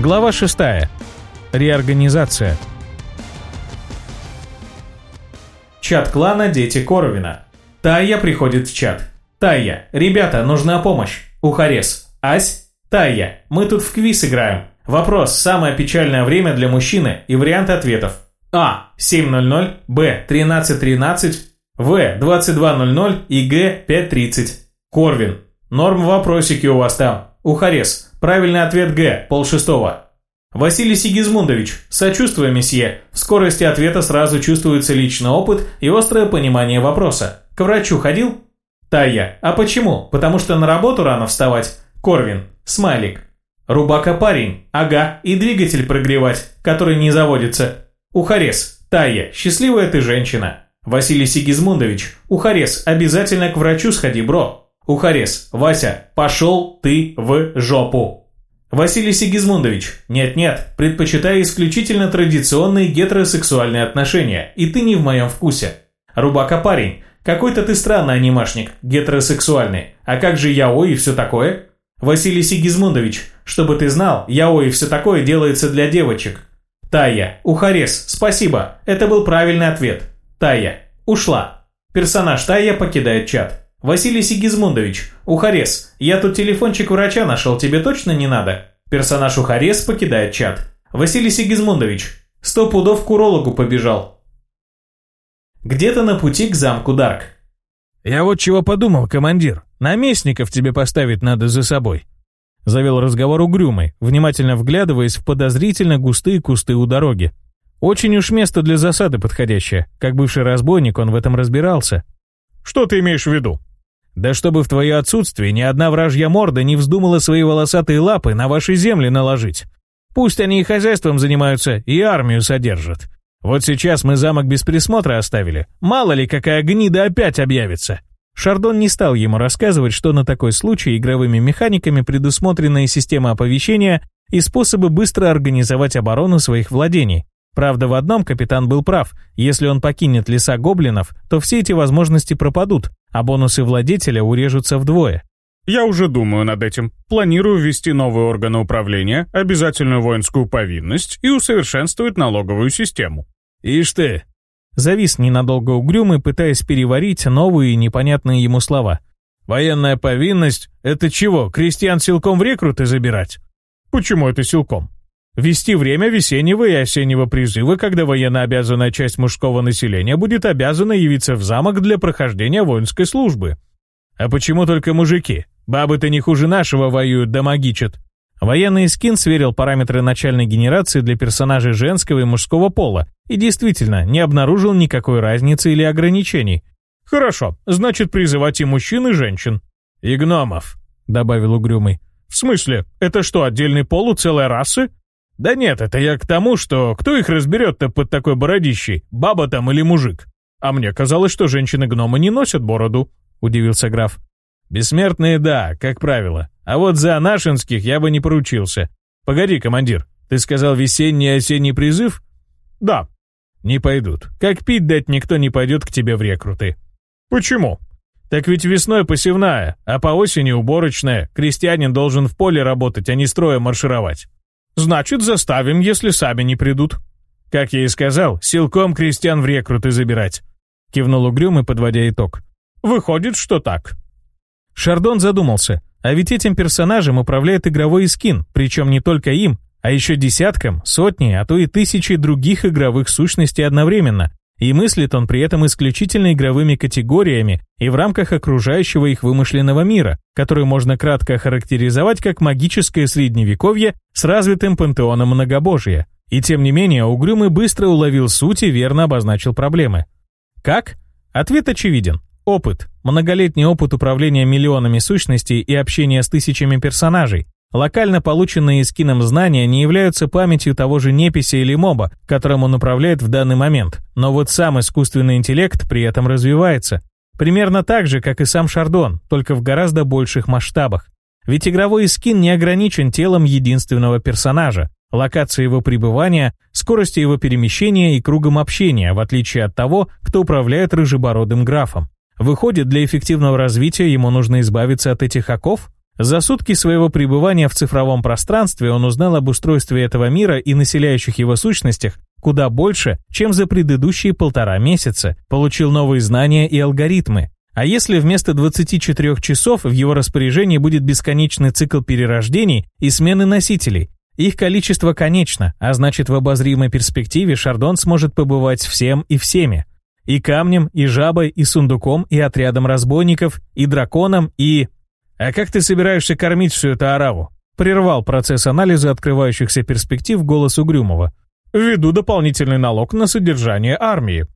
Глава 6. Реорганизация. Чат клана «Дети Коровина. Тайя приходит в чат. Тайя, ребята, нужна помощь. Ухарес. Ась. Тайя, мы тут в квиз играем. Вопрос. Самое печальное время для мужчины и варианты ответов. А. 7.00. Б. 13.13. В. 22.00. И Г. 5.30. Корвин. Норм вопросики у вас там. Ухарес. Правильный ответ Г. Полшестого. Василий Сигизмундович, сочувствую, месье. В скорости ответа сразу чувствуется личный опыт и острое понимание вопроса. К врачу ходил? Тая. А почему? Потому что на работу рано вставать. Корвин. Смайлик. Рубака парень. Ага. И двигатель прогревать, который не заводится. Ухарес. Тая. Счастливая ты женщина. Василий Сигизмундович. Ухарес. Обязательно к врачу сходи, бро. Ухарес, Вася, пошел ты в жопу. Василий Сигизмундович, нет-нет, предпочитаю исключительно традиционные гетеросексуальные отношения, и ты не в моем вкусе. Рубака парень, какой-то ты странный анимашник, гетеросексуальный, а как же яо и все такое? Василий Сигизмундович, чтобы ты знал, яо и все такое делается для девочек. Тая, Ухарес, спасибо, это был правильный ответ. Тая, ушла. Персонаж Тая покидает чат. «Василий Сигизмундович, Ухарес, я тут телефончик врача нашел, тебе точно не надо?» Персонаж Ухарес покидает чат. «Василий Сигизмундович, сто пудов к урологу побежал». Где-то на пути к замку Дарк. «Я вот чего подумал, командир. Наместников тебе поставить надо за собой». Завел разговор угрюмый, внимательно вглядываясь в подозрительно густые кусты у дороги. Очень уж место для засады подходящее. Как бывший разбойник он в этом разбирался. «Что ты имеешь в виду?» Да чтобы в твое отсутствие ни одна вражья морда не вздумала свои волосатые лапы на ваши земли наложить. Пусть они и хозяйством занимаются, и армию содержат. Вот сейчас мы замок без присмотра оставили. Мало ли, какая гнида опять объявится». Шардон не стал ему рассказывать, что на такой случай игровыми механиками предусмотрена и система оповещения, и способы быстро организовать оборону своих владений. Правда, в одном капитан был прав. Если он покинет леса гоблинов, то все эти возможности пропадут, а бонусы владетеля урежутся вдвое. Я уже думаю над этим. Планирую ввести новые органы управления, обязательную воинскую повинность и усовершенствовать налоговую систему. Ишь ты! Завис ненадолго угрюмый, пытаясь переварить новые непонятные ему слова. Военная повинность — это чего, крестьян силком в рекруты забирать? Почему это силком? Вести время весеннего и осеннего призыва, когда военнообязанная часть мужского населения будет обязана явиться в замок для прохождения воинской службы. А почему только мужики? Бабы-то не хуже нашего воюют да магичат. Военный скин сверил параметры начальной генерации для персонажей женского и мужского пола и действительно не обнаружил никакой разницы или ограничений. «Хорошо, значит призывать и мужчин, и женщин». «И гномов», — добавил угрюмый. «В смысле? Это что, отдельный пол у целой расы?» «Да нет, это я к тому, что кто их разберет-то под такой бородищей, баба там или мужик? А мне казалось, что женщины-гномы не носят бороду», — удивился граф. «Бессмертные, да, как правило. А вот за нашинских я бы не поручился. Погоди, командир, ты сказал весенний и осенний призыв?» «Да». «Не пойдут. Как пить дать, никто не пойдет к тебе в рекруты». «Почему?» «Так ведь весной посевная, а по осени уборочная. Крестьянин должен в поле работать, а не строя маршировать». Значит, заставим, если сами не придут. Как я и сказал, силком крестьян в рекруты забирать. Кивнул угрюмый, подводя итог. Выходит, что так. Шардон задумался. А ведь этим персонажем управляет игровой скин, причем не только им, а еще десяткам, сотни, а то и тысячи других игровых сущностей одновременно, и мыслит он при этом исключительно игровыми категориями и в рамках окружающего их вымышленного мира, который можно кратко охарактеризовать как магическое средневековье с развитым пантеоном многобожия. И тем не менее, Угрюмый быстро уловил суть и верно обозначил проблемы. Как? Ответ очевиден. Опыт. Многолетний опыт управления миллионами сущностей и общения с тысячами персонажей, Локально полученные скином знания не являются памятью того же неписи или моба, которым он управляет в данный момент, но вот сам искусственный интеллект при этом развивается. Примерно так же, как и сам Шардон, только в гораздо больших масштабах. Ведь игровой скин не ограничен телом единственного персонажа, локацией его пребывания, скоростью его перемещения и кругом общения, в отличие от того, кто управляет рыжебородым графом. Выходит, для эффективного развития ему нужно избавиться от этих оков? За сутки своего пребывания в цифровом пространстве он узнал об устройстве этого мира и населяющих его сущностях куда больше, чем за предыдущие полтора месяца, получил новые знания и алгоритмы. А если вместо 24 часов в его распоряжении будет бесконечный цикл перерождений и смены носителей, их количество конечно, а значит в обозримой перспективе Шардон сможет побывать всем и всеми. И камнем, и жабой, и сундуком, и отрядом разбойников, и драконом, и... «А как ты собираешься кормить всю эту ораву?» Прервал процесс анализа открывающихся перспектив голос Угрюмова. «Введу дополнительный налог на содержание армии».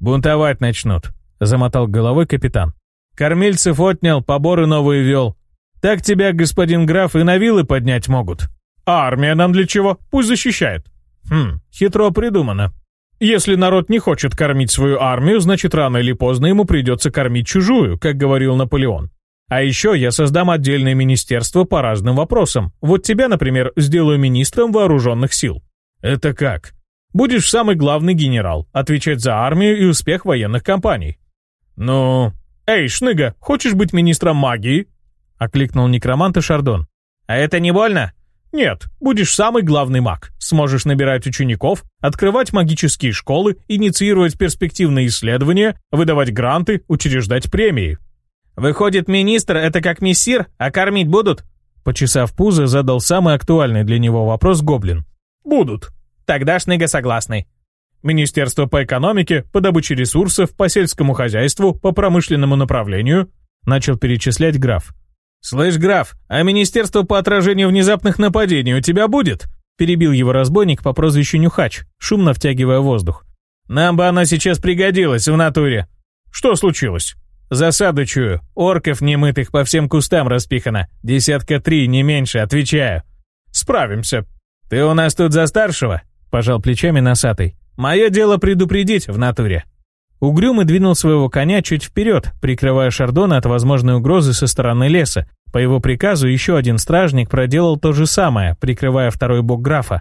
«Бунтовать начнут», — замотал головой капитан. «Кормильцев отнял, поборы новые вел. Так тебя, господин граф, и на вилы поднять могут. А армия нам для чего? Пусть защищает». «Хм, хитро придумано», если народ не хочет кормить свою армию, значит рано или поздно ему придется кормить чужую, как говорил Наполеон. А еще я создам отдельное министерство по разным вопросам. Вот тебя, например, сделаю министром вооруженных сил». «Это как?» «Будешь самый главный генерал, отвечать за армию и успех военных кампаний». «Ну...» «Эй, шныга, хочешь быть министром магии?» — окликнул некромант и Шардон. «А это не больно?» «Нет, будешь самый главный маг. Сможешь набирать учеников, открывать магические школы, инициировать перспективные исследования, выдавать гранты, учреждать премии». «Выходит, министр — это как мессир, а кормить будут?» Почесав пузо, задал самый актуальный для него вопрос Гоблин. «Будут». «Тогдашный согласный. Министерство по экономике, по добыче ресурсов, по сельскому хозяйству, по промышленному направлению», — начал перечислять граф. «Слышь, граф, а Министерство по отражению внезапных нападений у тебя будет?» — перебил его разбойник по прозвищу Нюхач, шумно втягивая воздух. «Нам бы она сейчас пригодилась в натуре». «Что случилось?» «Засадочую. Орков немытых по всем кустам распихано. Десятка три, не меньше, отвечаю». «Справимся». «Ты у нас тут за старшего?» – пожал плечами носатый. «Мое дело предупредить в натуре». Угрюмый двинул своего коня чуть вперед, прикрывая Шардона от возможной угрозы со стороны леса. По его приказу еще один стражник проделал то же самое, прикрывая второй бок графа.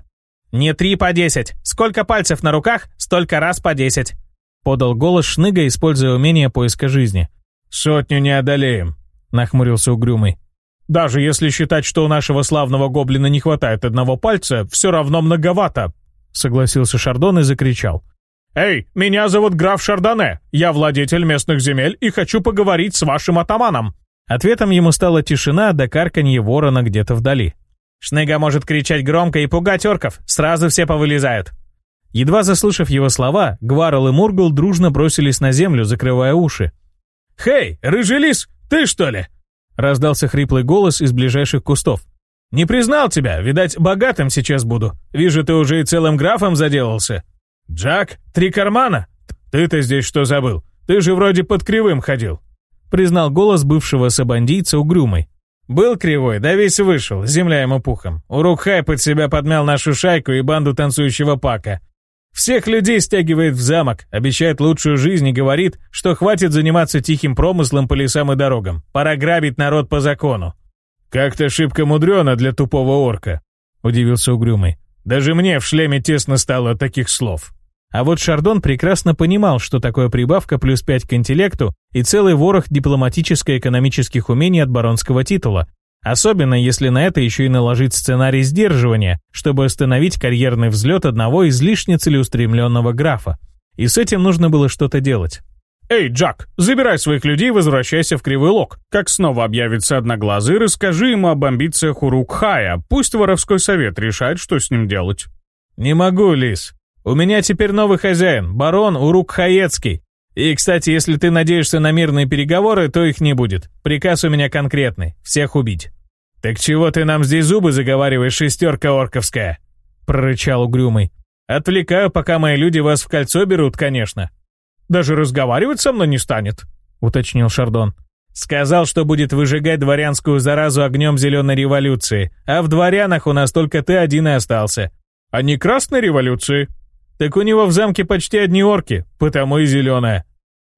«Не три по десять! Сколько пальцев на руках, столько раз по десять!» Подал голос Шныга, используя умение поиска жизни. «Сотню не одолеем», — нахмурился угрюмый. «Даже если считать, что у нашего славного гоблина не хватает одного пальца, все равно многовато», — согласился Шардон и закричал. «Эй, меня зовут граф Шардоне, я владетель местных земель и хочу поговорить с вашим атаманом». Ответом ему стала тишина до карканье ворона где-то вдали. «Шныга может кричать громко и пугать орков, сразу все повылезают». Едва заслышав его слова, Гварл и Мургл дружно бросились на землю, закрывая уши. «Хей, рыжий лис, ты что ли?» Раздался хриплый голос из ближайших кустов. «Не признал тебя, видать, богатым сейчас буду. Вижу, ты уже и целым графом заделался». «Джак, три кармана? Ты-то здесь что забыл? Ты же вроде под кривым ходил», признал голос бывшего сабандийца угрюмой. «Был кривой, да весь вышел, земля ему пухом. Урукхай под себя подмял нашу шайку и банду танцующего пака. Всех людей стягивает в замок, обещает лучшую жизнь и говорит, что хватит заниматься тихим промыслом по лесам и дорогам. Пора грабить народ по закону. «Как-то шибко мудрено для тупого орка», — удивился Угрюмый. «Даже мне в шлеме тесно стало от таких слов». А вот Шардон прекрасно понимал, что такое прибавка плюс пять к интеллекту и целый ворох дипломатическо-экономических умений от баронского титула, Особенно, если на это еще и наложить сценарий сдерживания, чтобы остановить карьерный взлет одного излишне целеустремленного графа. И с этим нужно было что-то делать. «Эй, Джак, забирай своих людей и возвращайся в Кривой Лог. Как снова объявится Одноглазый, расскажи ему об амбициях Урукхая. Пусть воровской совет решает, что с ним делать». «Не могу, Лис. У меня теперь новый хозяин, барон Урукхаецкий. И, кстати, если ты надеешься на мирные переговоры, то их не будет. Приказ у меня конкретный – всех убить». «Так чего ты нам здесь зубы заговариваешь, шестерка орковская?» – прорычал угрюмый. «Отвлекаю, пока мои люди вас в кольцо берут, конечно». «Даже разговаривать со мной не станет», – уточнил Шардон. «Сказал, что будет выжигать дворянскую заразу огнем зеленой революции, а в дворянах у нас только ты один и остался». «А не красной революции?» Так у него в замке почти одни орки, потому и зеленая.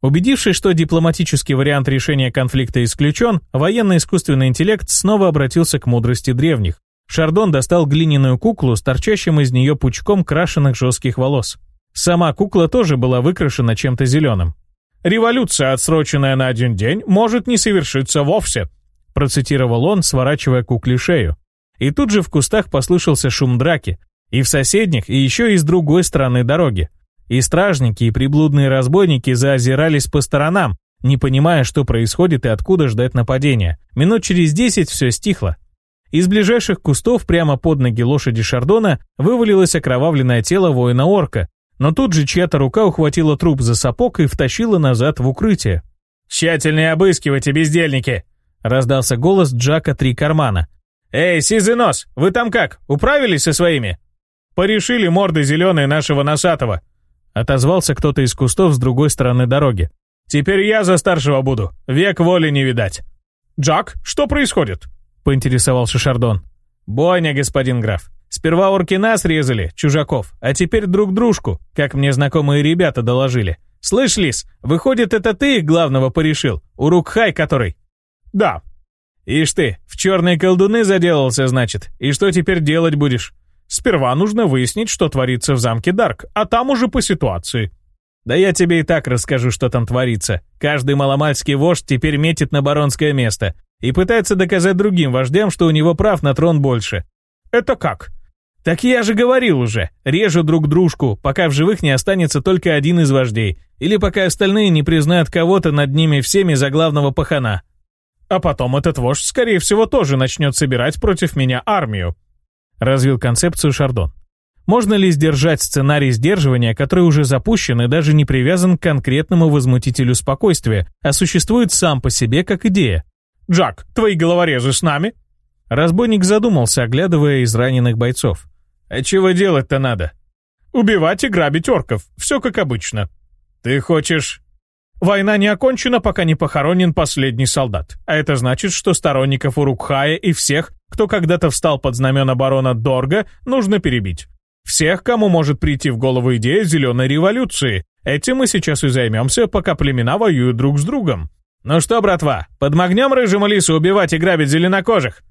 Убедившись, что дипломатический вариант решения конфликта исключен, военно-искусственный интеллект снова обратился к мудрости древних. Шардон достал глиняную куклу с торчащим из нее пучком крашеных жестких волос. Сама кукла тоже была выкрашена чем-то зеленым. «Революция, отсроченная на один день, может не совершиться вовсе», процитировал он, сворачивая кукле шею. И тут же в кустах послышался шум драки. И в соседних, и еще и с другой стороны дороги. И стражники, и приблудные разбойники заозирались по сторонам, не понимая, что происходит и откуда ждать нападения. Минут через десять все стихло. Из ближайших кустов прямо под ноги лошади Шардона вывалилось окровавленное тело воина-орка, но тут же чья-то рука ухватила труп за сапог и втащила назад в укрытие. «Тщательнее обыскивайте, бездельники!» — раздался голос Джака Три Кармана. «Эй, сизый нос, вы там как, управились со своими?» «Порешили морды зеленые нашего носатого!» Отозвался кто-то из кустов с другой стороны дороги. «Теперь я за старшего буду. Век воли не видать». «Джак, что происходит?» — поинтересовался Шардон. «Бойня, господин граф. Сперва уркина срезали, чужаков, а теперь друг дружку, как мне знакомые ребята доложили. Слышь, Лис, выходит, это ты их главного порешил, У Урукхай который?» «Да». «Ишь ты, в черные колдуны заделался, значит, и что теперь делать будешь?» Сперва нужно выяснить, что творится в замке Дарк, а там уже по ситуации». «Да я тебе и так расскажу, что там творится. Каждый маломальский вождь теперь метит на баронское место и пытается доказать другим вождям, что у него прав на трон больше». «Это как?» «Так я же говорил уже, режу друг дружку, пока в живых не останется только один из вождей, или пока остальные не признают кого-то над ними всеми за главного пахана. А потом этот вождь, скорее всего, тоже начнет собирать против меня армию развил концепцию Шардон. Можно ли сдержать сценарий сдерживания, который уже запущен и даже не привязан к конкретному возмутителю спокойствия, а существует сам по себе как идея? «Джак, твои головорезы с нами?» Разбойник задумался, оглядывая израненных бойцов. «А чего делать-то надо?» «Убивать и грабить орков, все как обычно». «Ты хочешь...» Война не окончена, пока не похоронен последний солдат. А это значит, что сторонников Урукхая и всех, кто когда-то встал под знамена барона Дорга, нужно перебить. Всех, кому может прийти в голову идея зеленой революции. Этим мы сейчас и займемся, пока племена воюют друг с другом. «Ну что, братва, подмогнем рыжему лису убивать и грабить зеленокожих?»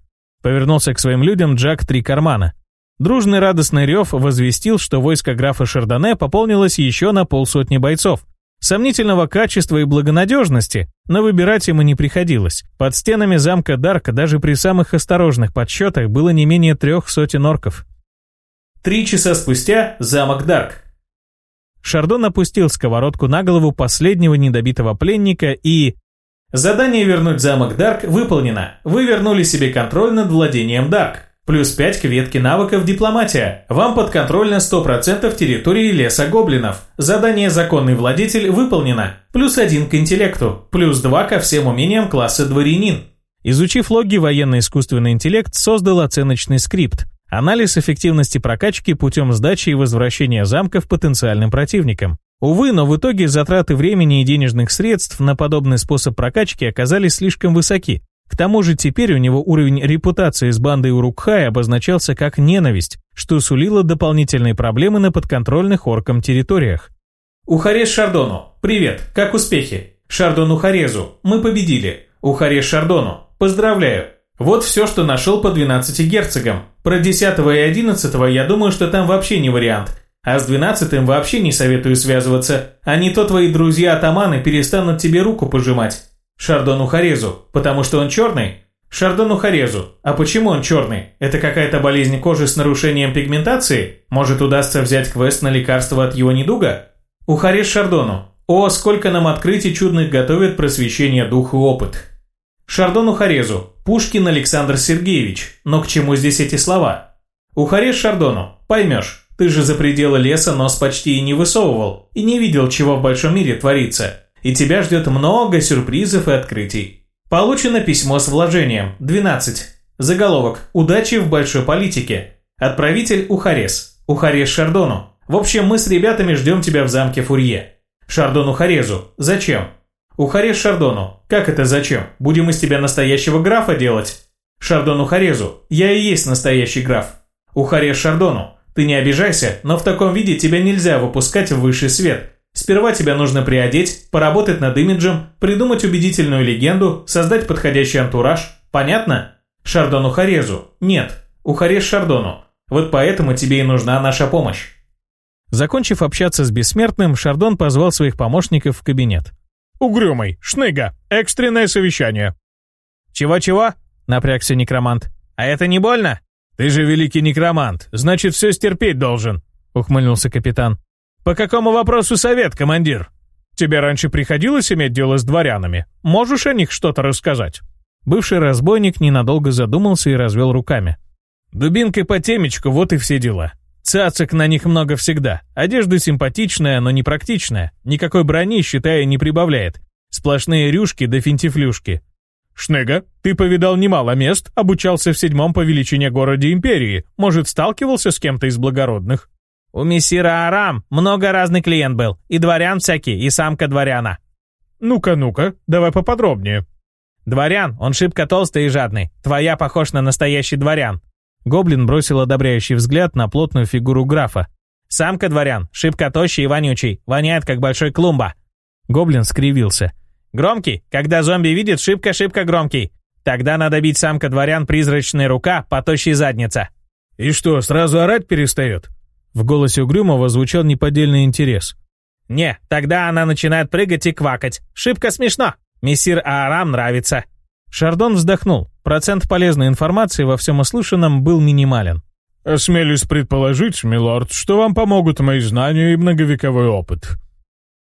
Повернулся к своим людям Джак Три Кармана. Дружный радостный рев возвестил, что войско графа Шардоне пополнилось еще на полсотни бойцов – сомнительного качества и благонадежности, но выбирать ему не приходилось. Под стенами замка Дарка даже при самых осторожных подсчетах было не менее трех сотен орков. Три часа спустя замок Дарк. Шардон опустил сковородку на голову последнего недобитого пленника и... Задание вернуть замок Дарк выполнено. Вы вернули себе контроль над владением Дарк. Плюс 5 к ветке навыков дипломатия. Вам подконтрольно 100% территории леса гоблинов. Задание «Законный владетель» выполнено. Плюс 1 к интеллекту. Плюс 2 ко всем умениям класса «Дворянин». Изучив логи, военно-искусственный интеллект создал оценочный скрипт. Анализ эффективности прокачки путем сдачи и возвращения замков потенциальным противникам. Увы, но в итоге затраты времени и денежных средств на подобный способ прокачки оказались слишком высоки, к тому же теперь у него уровень репутации с бандой Урукхай обозначался как ненависть, что сулило дополнительные проблемы на подконтрольных оркам территориях. Ухарез Шардону, привет, как успехи? Шардон Ухарезу, мы победили. Ухарез Шардону, поздравляю. Вот все, что нашел по 12 герцогам. Про 10 и 11 я думаю, что там вообще не вариант. А с 12 вообще не советую связываться, а не то твои друзья-атаманы перестанут тебе руку пожимать. Шардону Харезу, потому что он черный? Шардону Харезу, а почему он черный? Это какая-то болезнь кожи с нарушением пигментации? Может удастся взять квест на лекарство от его недуга? У Харез Шардону. О, сколько нам открытий чудных готовит просвещение дух и опыт. Шардону Харезу. Пушкин Александр Сергеевич. Но к чему здесь эти слова? У Харез Шардону. Поймешь, ты же за пределы леса нос почти и не высовывал, и не видел, чего в большом мире творится и тебя ждет много сюрпризов и открытий. Получено письмо с вложением 12. Заголовок «Удачи в большой политике». Отправитель Ухарес. Ухарес Шардону. В общем, мы с ребятами ждем тебя в замке Фурье. Шардон Ухарезу. Зачем? Ухарес Шардону. Как это зачем? Будем из тебя настоящего графа делать? Шардон Ухарезу. Я и есть настоящий граф. Ухарес Шардону. Ты не обижайся, но в таком виде тебя нельзя выпускать в высший свет. Сперва тебя нужно приодеть, поработать над имиджем, придумать убедительную легенду, создать подходящий антураж. Понятно? Шардону Харезу. Нет, Ухарез Шардону. Вот поэтому тебе и нужна наша помощь. Закончив общаться с бессмертным, Шардон позвал своих помощников в кабинет. «Угрюмый, Шныга, экстренное совещание». «Чего-чего?» – напрягся некромант. «А это не больно?» «Ты же великий некромант, значит, все стерпеть должен», – ухмыльнулся капитан. «По какому вопросу совет, командир? Тебе раньше приходилось иметь дело с дворянами? Можешь о них что-то рассказать?» Бывший разбойник ненадолго задумался и развел руками. «Дубинкой по темечку, вот и все дела. Цацик на них много всегда. Одежда симпатичная, но непрактичная. Никакой брони, считая, не прибавляет. Сплошные рюшки да финтифлюшки. Шнега, ты повидал немало мест, обучался в седьмом по величине городе империи. Может, сталкивался с кем-то из благородных?» «У мессира Арам много разных клиент был, и дворян всякий, и самка дворяна». «Ну-ка, ну-ка, давай поподробнее». «Дворян, он шибко толстый и жадный. Твоя похож на настоящий дворян». Гоблин бросил одобряющий взгляд на плотную фигуру графа. «Самка дворян, шибко тощий и вонючий, воняет, как большой клумба». Гоблин скривился. «Громкий, когда зомби видит, шибко-шибко громкий. Тогда надо бить самка дворян призрачная рука по тощей заднице». «И что, сразу орать перестает?» В голосе Угрюмова звучал неподдельный интерес. «Не, тогда она начинает прыгать и квакать. Шибко смешно. Мессир Аарам нравится». Шардон вздохнул. Процент полезной информации во всем услышанном был минимален. «Осмелюсь предположить, милорд, что вам помогут мои знания и многовековой опыт».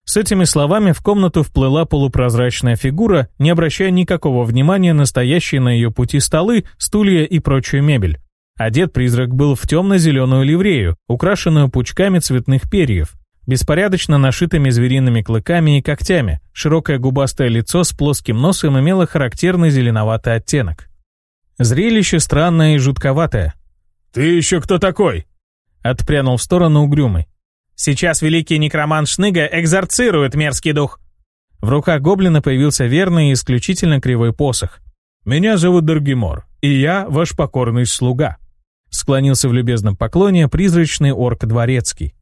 С этими словами в комнату вплыла полупрозрачная фигура, не обращая никакого внимания на стоящие на ее пути столы, стулья и прочую мебель. Одет призрак был в темно-зеленую ливрею, украшенную пучками цветных перьев, беспорядочно нашитыми звериными клыками и когтями. Широкое губастое лицо с плоским носом имело характерный зеленоватый оттенок. Зрелище странное и жутковатое. «Ты еще кто такой?» Отпрянул в сторону угрюмый. «Сейчас великий некроман Шныга экзорцирует мерзкий дух!» В руках гоблина появился верный и исключительно кривой посох. «Меня зовут Даргимор, и я ваш покорный слуга», Склонился в любезном поклоне призрачный орк Дворецкий.